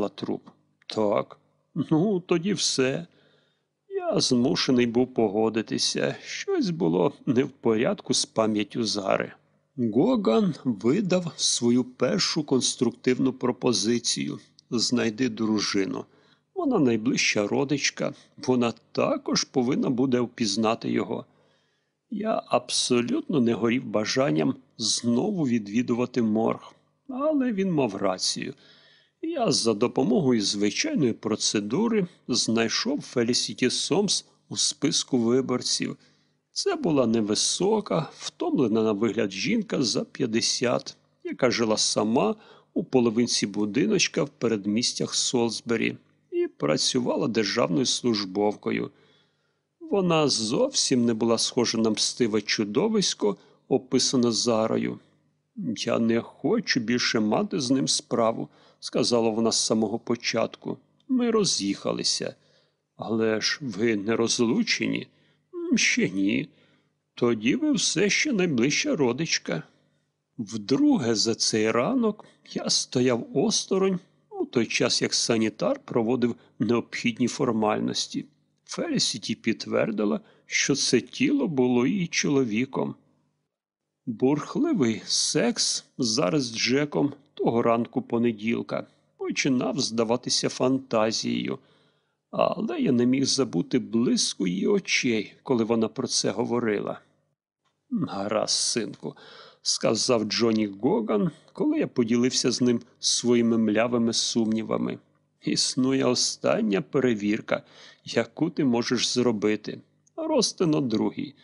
сказала труп. Так, ну тоді все. Я змушений був погодитися. Щось було не в порядку з пам'яттю Зари. Гоган видав свою першу конструктивну пропозицію знайди дружину. Вона найближча родичка, вона також повинна буде впізнати його. Я абсолютно не горів бажанням знову відвідувати морг, але він мав рацію. Я за допомогою звичайної процедури знайшов Фелісіті Сомс у списку виборців. Це була невисока, втомлена на вигляд жінка за 50, яка жила сама у половинці будиночка в передмістях Солсбері і працювала державною службовкою. Вона зовсім не була схожа на мстиве чудовисько, описане Зарою. Я не хочу більше мати з ним справу, сказала вона з самого початку. Ми роз'їхалися. Але ж ви не розлучені? Ще ні. Тоді ви все ще найближча родичка. Вдруге за цей ранок я стояв осторонь у той час, як санітар проводив необхідні формальності. Фелісіті підтвердила, що це тіло було її чоловіком. Бурхливий секс зараз з Джеком того ранку понеділка починав здаватися фантазією, але я не міг забути блиску її очей, коли вона про це говорила. Гаразд, синку, сказав Джоні Гоган, коли я поділився з ним своїми млявими сумнівами. Існує остання перевірка, яку ти можеш зробити. Ростино другий.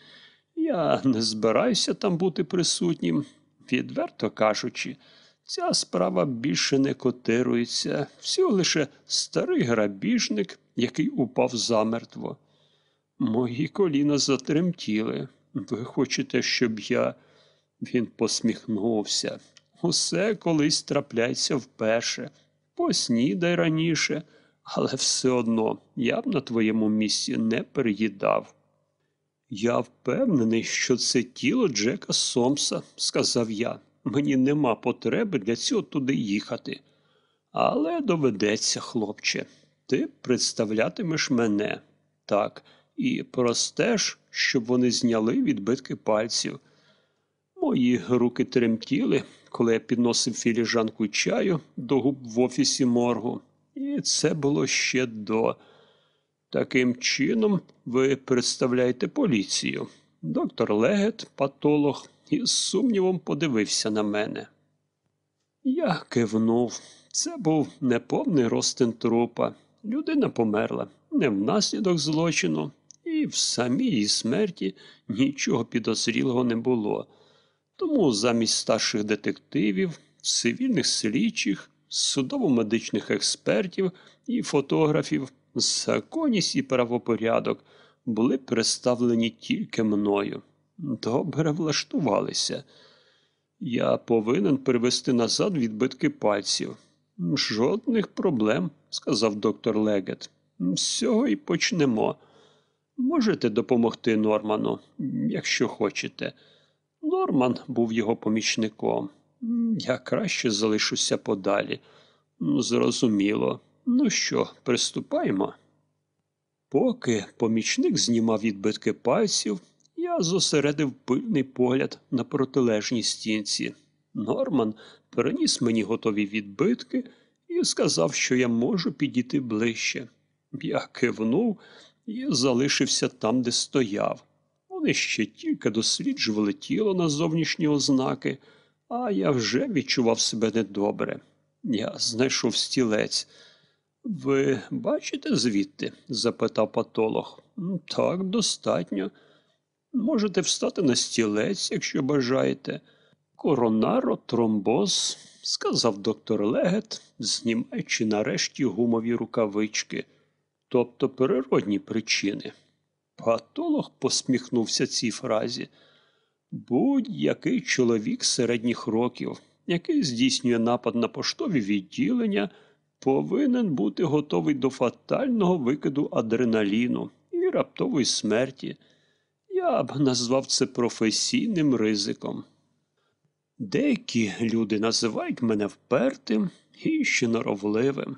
Я не збираюся там бути присутнім. Відверто кажучи, ця справа більше не котирується, всього лише старий грабіжник, який упав замертво. Мої коліна затремтіли. Ви хочете, щоб я. Він посміхнувся. Усе колись трапляється вперше. Поснідай раніше, але все одно я б на твоєму місці не переїдав. Я впевнений, що це тіло Джека Сомса, сказав я. Мені нема потреби для цього туди їхати. Але доведеться, хлопче, ти представлятимеш мене так, і простеж, щоб вони зняли відбитки пальців. Мої руки тремтіли, коли я підносив філіжанку чаю до губ в офісі моргу, і це було ще до. Таким чином, ви представляєте поліцію. Доктор Легет, патолог, із сумнівом подивився на мене. Я кивнув. Це був неповний розтин трупа. Людина померла не внаслідок злочину, і в самій смерті нічого підозрілого не було. Тому замість старших детективів, цивільних слідчих, судово-медичних експертів і фотографів, законність і правопорядок були представлені тільки мною. Добре влаштувалися. Я повинен привести назад відбитки пальців. Жодних проблем, сказав доктор Легет. З цього і почнемо. Можете допомогти Норману, якщо хочете. Норман був його помічником. Я краще залишуся подалі. Зрозуміло. Ну що, приступаємо? Поки помічник знімав відбитки пальців, я зосередив пильний погляд на протилежній стінці. Норман переніс мені готові відбитки і сказав, що я можу підійти ближче. Я кивнув і залишився там, де стояв. Вони ще тільки досліджували тіло на зовнішні ознаки, а я вже відчував себе недобре. Я знайшов стілець. Ви бачите звідти? запитав патолог. Так, достатньо. Можете встати на стілець, якщо бажаєте. Коронаро, тромбоз, сказав доктор Легет, знімаючи нарешті гумові рукавички, тобто природні причини. Патолог посміхнувся цій фразі. Будь-який чоловік середніх років, який здійснює напад на поштові відділення, повинен бути готовий до фатального викиду адреналіну і раптової смерті. Я б назвав це професійним ризиком. Деякі люди називають мене впертим і ще норовливим.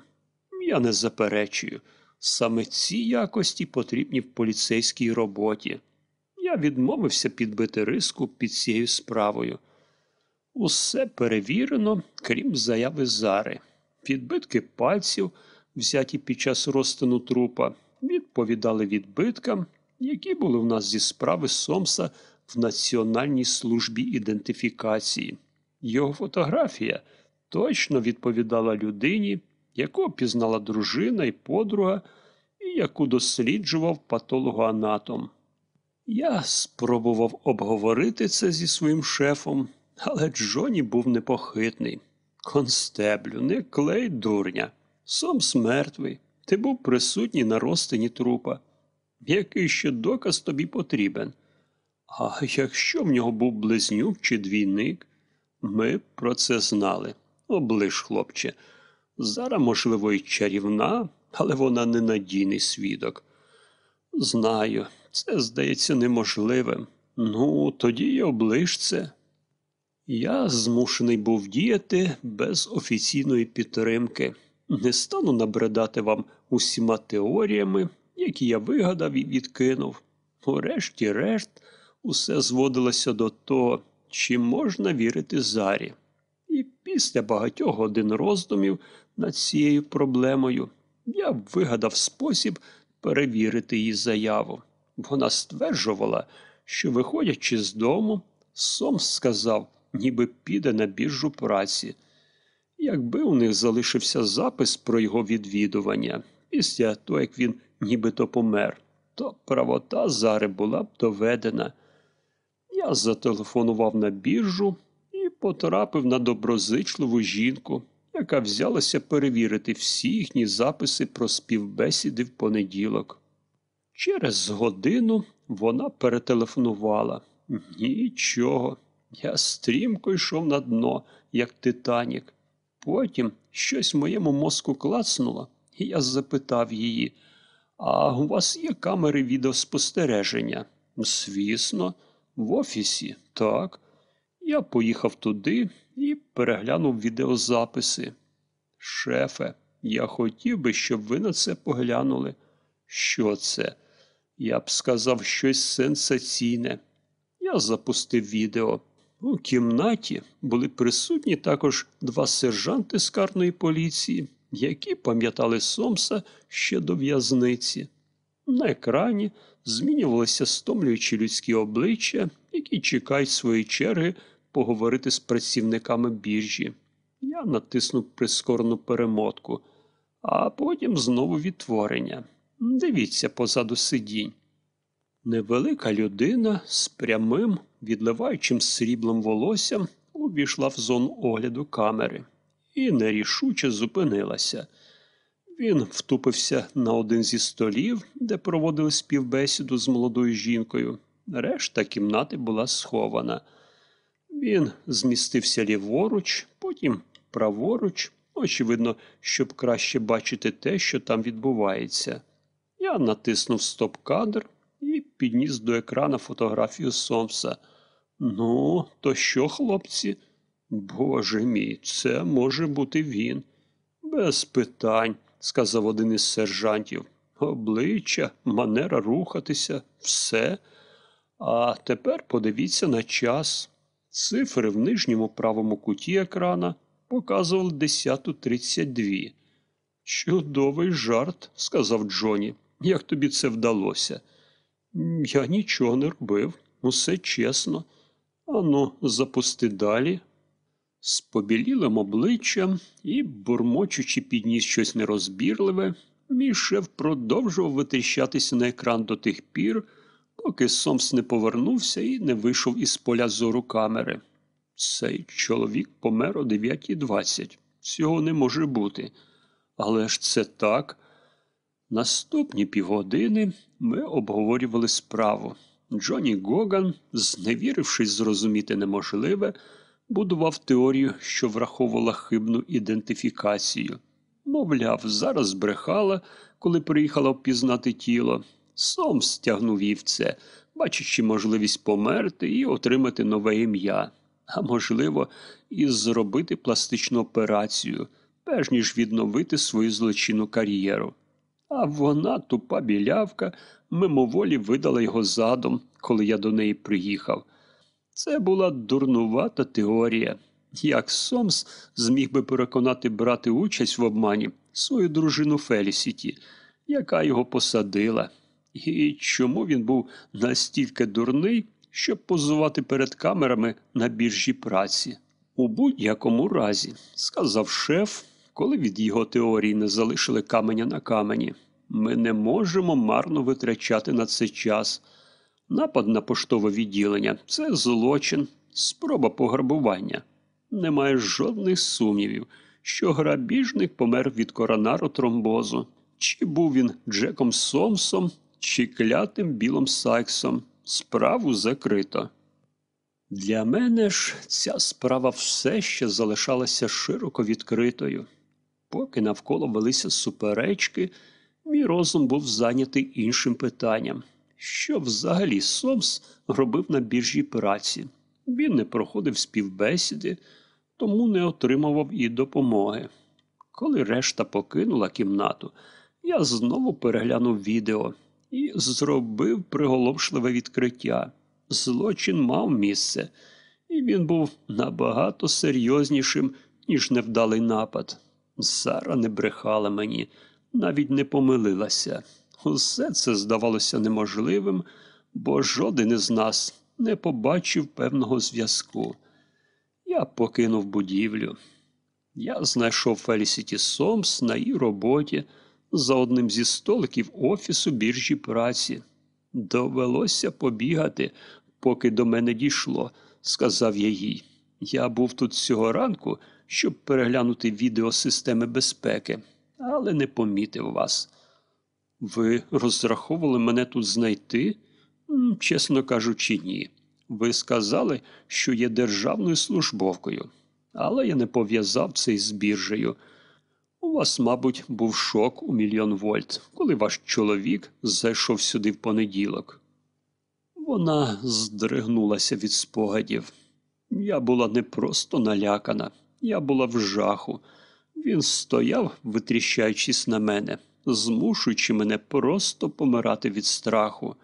Я не заперечую. Саме ці якості потрібні в поліцейській роботі. Я відмовився підбити риску під цією справою. Усе перевірено, крім заяви Зари. Підбитки пальців, взяті під час розтину трупа, відповідали відбиткам, які були в нас зі справи Сомса в Національній службі ідентифікації. Його фотографія точно відповідала людині, яку пізнала дружина і подруга, і яку досліджував патологоанатом. Я спробував обговорити це зі своїм шефом, але Джоні був непохитний. Констеблю, не клей дурня. Сомс мертвий. Ти був присутній на розтині трупа. Який ще доказ тобі потрібен? А якщо в нього був близнюк чи двійник, ми про це знали. Оближ, хлопче. Зараз, можливо, і чарівна, але вона ненадійний свідок. Знаю, це здається неможливим. Ну, тоді й оближ це. Я змушений був діяти без офіційної підтримки. Не стану набридати вам усіма теоріями, які я вигадав і відкинув. Урешті-решт, усе зводилося до того, чи можна вірити зарі. І після багатьох годин роздумів над цією проблемою я вигадав спосіб перевірити її заяву. Вона стверджувала, що, виходячи з дому, Сомс сказав, ніби піде на біржу праці. Якби у них залишився запис про його відвідування після того, як він нібито помер, то правота Зари була б доведена. Я зателефонував на біржу і потрапив на доброзичливу жінку, яка взялася перевірити всі їхні записи про співбесіди в понеділок. Через годину вона перетелефонувала. Нічого. Я стрімко йшов на дно, як Титанік. Потім щось в моєму мозку клацнуло, і я запитав її, а у вас є камери відеоспостереження? Звісно, в офісі, так. Я поїхав туди і переглянув відеозаписи. Шефе, я хотів би, щоб ви на це поглянули. Що це? Я б сказав щось сенсаційне. Я запустив відео. У кімнаті були присутні також два сержанти з карної поліції, які пам'ятали Сомса ще до в'язниці. На екрані змінювалися стомлюючі людські обличчя, які чекають своєї черги поговорити з працівниками біржі. Я натиснув прискорену перемотку, а потім знову відтворення. Дивіться позаду сидінь. Невелика людина з прямим, відливаючим сріблом волоссям увійшла в зону огляду камери і нерішуче зупинилася. Він втупився на один зі столів, де проводили співбесіду з молодою жінкою. Решта кімнати була схована. Він змістився ліворуч, потім праворуч, очевидно, щоб краще бачити те, що там відбувається. Я натиснув стоп-кадр і підніс до екрана фотографію Сомса. Ну, то що, хлопці? Боже мій, це може бути він. Без питань, сказав один із сержантів. Обличчя, манера рухатися, все. А тепер подивіться на час. Цифри в нижньому правому куті екрана показували 10.32. Чудовий жарт, сказав Джоні. Як тобі це вдалося? Я нічого не робив, усе чесно. Ану, запусти далі. З побілілим обличчям і, бурмочучи підніс щось нерозбірливе, мій шеф продовжував витріщатися на екран до тих пір, поки Сомс не повернувся і не вийшов із поля зору камери. Цей чоловік помер о 9.20. Цього не може бути. Але ж це так. Наступні півгодини ми обговорювали справу. Джонні Гоган, зневірившись зрозуміти неможливе, будував теорію, що враховувала хибну ідентифікацію. Мовляв, зараз збрехала, коли приїхала впізнати тіло. Сом стягнув їй в це, бачачи можливість померти і отримати нове ім'я, а можливо, і зробити пластичну операцію, перш ніж відновити свою злочинну кар'єру. А вона, тупа білявка, мимоволі видала його задом, коли я до неї приїхав. Це була дурнувата теорія. Як Сомс зміг би переконати брати участь в обмані свою дружину Фелісіті, яка його посадила, і чому він був настільки дурний, щоб позувати перед камерами на біржі праці? У будь-якому разі, сказав шеф, коли від його теорії не залишили каменя на камені. Ми не можемо марно витрачати на це час. Напад на поштове відділення це злочин, спроба пограбування. Немає жодних сумнівів, що грабіжник помер від коронару тромбозу. Чи був він Джеком Сомсом, чи клятим Білом Сайксом. Справу закрито. Для мене ж ця справа все ще залишалася широко відкритою. Поки навколо велися суперечки, мій розум був зайнятий іншим питанням. Що взагалі Сомс робив на біржі праці? Він не проходив співбесіди, тому не отримував і допомоги. Коли решта покинула кімнату, я знову переглянув відео і зробив приголомшливе відкриття. Злочин мав місце, і він був набагато серйознішим, ніж невдалий напад. Сара не брехала мені, навіть не помилилася. Усе це здавалося неможливим, бо жоден із нас не побачив певного зв'язку. Я покинув будівлю. Я знайшов Фелісіті Сомс на її роботі за одним зі столиків офісу біржі праці. Довелося побігати, поки до мене дійшло, сказав я їй. Я був тут цього ранку, щоб переглянути відео системи безпеки, але не помітив вас. Ви розраховували мене тут знайти? Чесно кажучи, ні. Ви сказали, що є державною службовкою, але я не пов'язав це із біржею. У вас, мабуть, був шок у мільйон вольт, коли ваш чоловік зайшов сюди в понеділок. Вона здригнулася від спогадів. Я була не просто налякана, я була в жаху. Він стояв, витріщаючись на мене, змушуючи мене просто помирати від страху.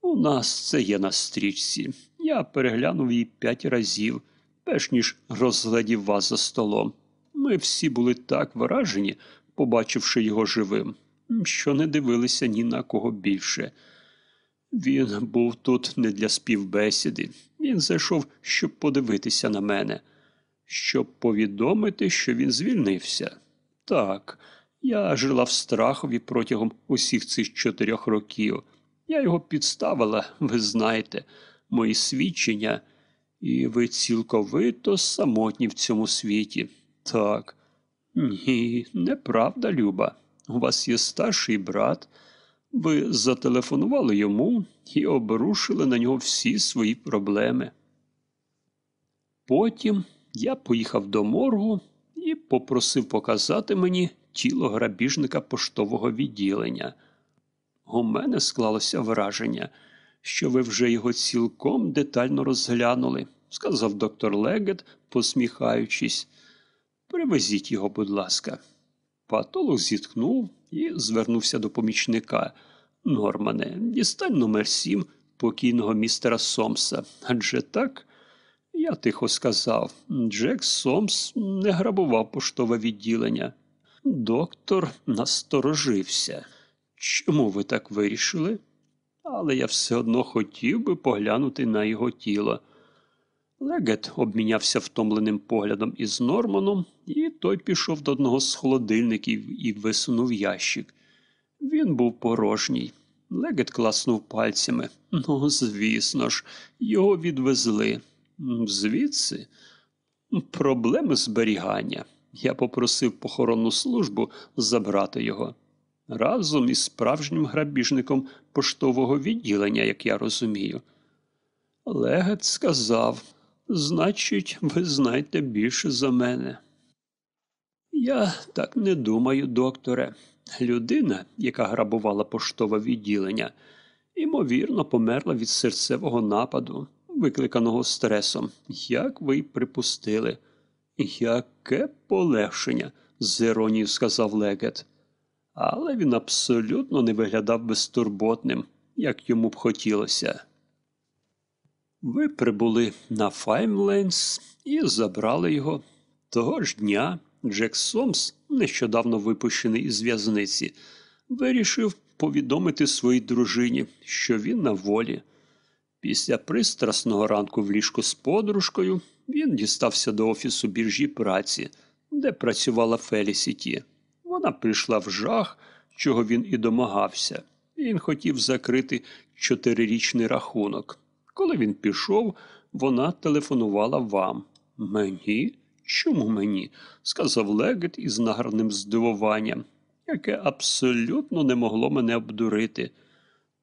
У нас це є на стрічці. Я переглянув її п'ять разів, перш ніж розглядів вас за столом. Ми всі були так вражені, побачивши його живим, що не дивилися ні на кого більше. Він був тут не для співбесіди. Він зайшов, щоб подивитися на мене, щоб повідомити, що він звільнився. Так, я жила в страхові протягом усіх цих чотирьох років. Я його підставила, ви знаєте, мої свідчення, і ви цілковито самотні в цьому світі. Так. Ні, неправда, Люба. У вас є старший брат. Ви зателефонували йому і обрушили на нього всі свої проблеми. Потім я поїхав до моргу і попросив показати мені тіло грабіжника поштового відділення. У мене склалося враження, що ви вже його цілком детально розглянули, сказав доктор Легет, посміхаючись. Привезіть його, будь ласка. Патолог зітхнув і звернувся до помічника. Нормане, дістань номер сім покійного містера Сомса. Адже так? Я тихо сказав. Джек Сомс не грабував поштове відділення. Доктор насторожився. Чому ви так вирішили? Але я все одно хотів би поглянути на його тіло. Легет обмінявся втомленим поглядом із Норманом, і той пішов до одного з холодильників і висунув ящик. Він був порожній. Легет класнув пальцями. Ну, звісно ж, його відвезли. Звідси проблеми зберігання. Я попросив похоронну службу забрати його. Разом із справжнім грабіжником поштового відділення, як я розумію. Легет сказав, значить, ви знаєте більше за мене. Я так не думаю, докторе. Людина, яка грабувала поштове відділення, ймовірно, померла від серцевого нападу, викликаного стресом, як ви й припустили. Яке полегшення, з іронією сказав легет. Але він абсолютно не виглядав безтурботним, як йому б хотілося. Ви прибули на Файмленс і забрали його. Того ж дня Джек Сомс, нещодавно випущений із в'язниці, вирішив повідомити своїй дружині, що він на волі. Після пристрасного ранку в ліжку з подружкою він дістався до офісу біржі праці, де працювала Фелісіті. Вона прийшла в жах, чого він і домагався. Він хотів закрити чотирирічний рахунок. Коли він пішов, вона телефонувала вам. Мені? Чому мені? сказав легет із нагарним здивуванням, яке абсолютно не могло мене обдурити.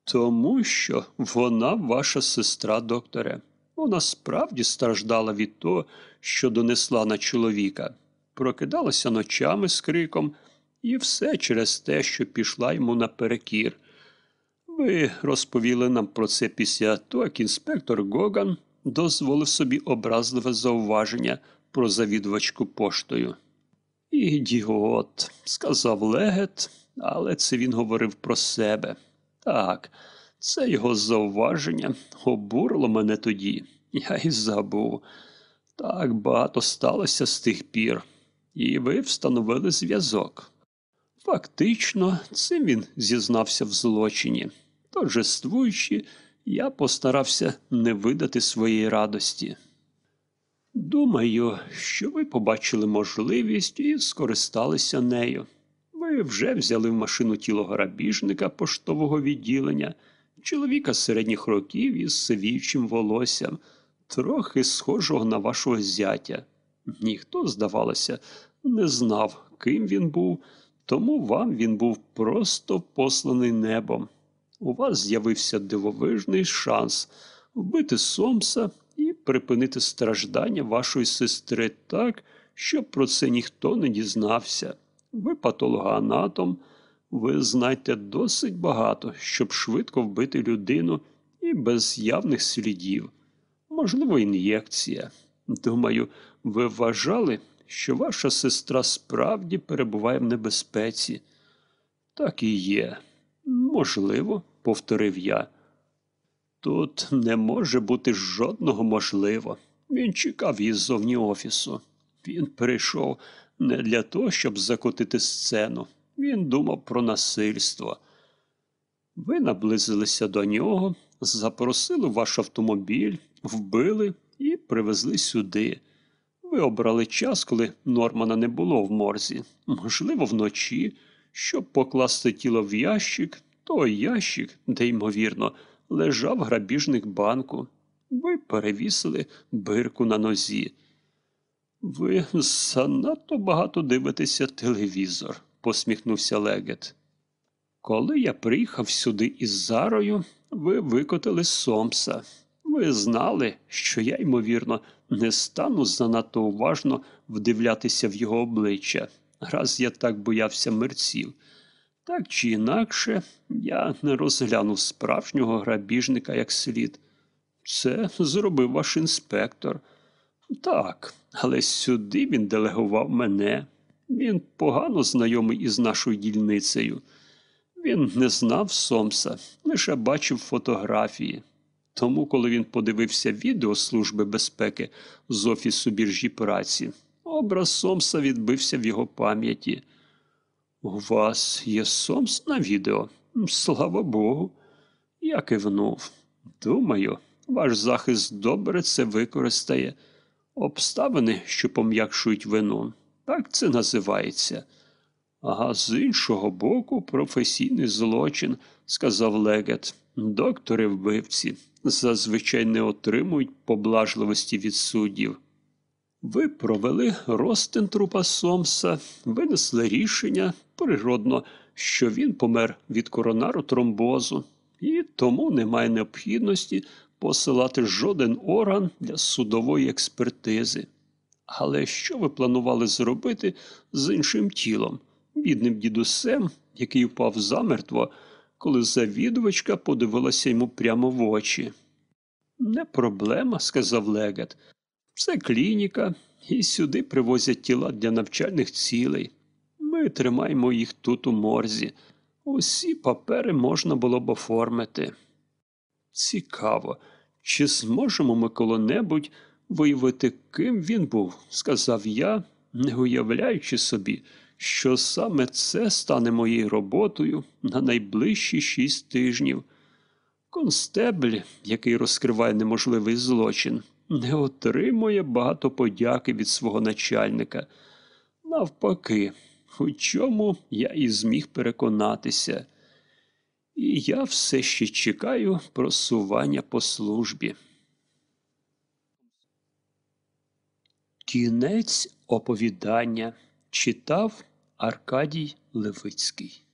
Тому що вона ваша сестра, докторе. Вона справді страждала від того, що донесла на чоловіка. Прокидалася ночами з криком, і все через те, що пішла йому наперекір. Ви розповіли нам про це після того, як інспектор Гоган дозволив собі образливе зауваження про завідувачку поштою. Ідіот, сказав легет, але це він говорив про себе. Так, це його зауваження обурило мене тоді. Я й забув. Так багато сталося з тих пір, і ви встановили зв'язок. Фактично, цим він зізнався в злочині. Торжествуючи, я постарався не видати своєї радості. Думаю, що ви побачили можливість і скористалися нею. Ви вже взяли в машину тіло грабіжника поштового відділення, чоловіка середніх років із сивіючим волоссям, трохи схожого на вашого зятя. Ніхто, здавалося, не знав, ким він був, тому вам він був просто посланий небом. У вас з'явився дивовижний шанс вбити Сомса і припинити страждання вашої сестри так, щоб про це ніхто не дізнався. Ви патологоанатом, ви знаєте досить багато, щоб швидко вбити людину і без явних слідів. Можливо, ін'єкція. Думаю, ви вважали, що ваша сестра справді перебуває в небезпеці. Так і є. Можливо, повторив я. Тут не може бути жодного можливо. Він чекав її ззовні офісу. Він прийшов не для того, щоб закотити сцену. Він думав про насильство. Ви наблизилися до нього, запросили ваш автомобіль, вбили і привезли сюди. Ви обрали час, коли Нормана не було в морзі, можливо, вночі, щоб покласти тіло в ящик, той ящик, де, ймовірно, лежав грабіжник банку. Ви перевісили бирку на нозі. Ви занадто багато дивитеся телевізор, посміхнувся легет. Коли я приїхав сюди із Зарою, ви викотили Сомса. Ви знали, що я, ймовірно, не стану занадто уважно вдивлятися в його обличчя, раз я так боявся мерців. Так чи інакше, я не розглянув справжнього грабіжника як слід. Це зробив ваш інспектор. Так, але сюди він делегував мене. Він погано знайомий із нашою дільницею. Він не знав Сомса, лише бачив фотографії. Тому, коли він подивився відео Служби безпеки з офісу біржі праці, образ Сомса відбився в його пам'яті. У вас є Сомс на відео? Слава Богу. Я кивнув. Думаю, ваш захист добре це використає. Обставини, що пом'якшують вину. Так це називається. А з іншого боку, професійний злочин, сказав легет. Доктори вбивці зазвичай не отримують поблажливості від суддів. Ви провели розтин трупа Сомса, винесли рішення, природно, що він помер від коронару тромбозу, і тому немає необхідності посилати жоден орган для судової експертизи. Але що ви планували зробити з іншим тілом, бідним дідусем, який впав замертво, коли завідувачка подивилася йому прямо в очі? Не проблема, сказав легет. Це клініка, і сюди привозять тіла для навчальних цілей. Ми тримаємо їх тут у морзі. Усі папери можна було б оформити. Цікаво, чи зможемо ми коли-небудь виявити, ким він був, сказав я, не уявляючи собі, що саме це стане моєю роботою на найближчі шість тижнів. Констебль, який розкриває неможливий злочин, не отримує багато подяки від свого начальника. Навпаки, у чому я і зміг переконатися. І я все ще чекаю просування по службі. Кінець оповідання читав Аркадій Левицький.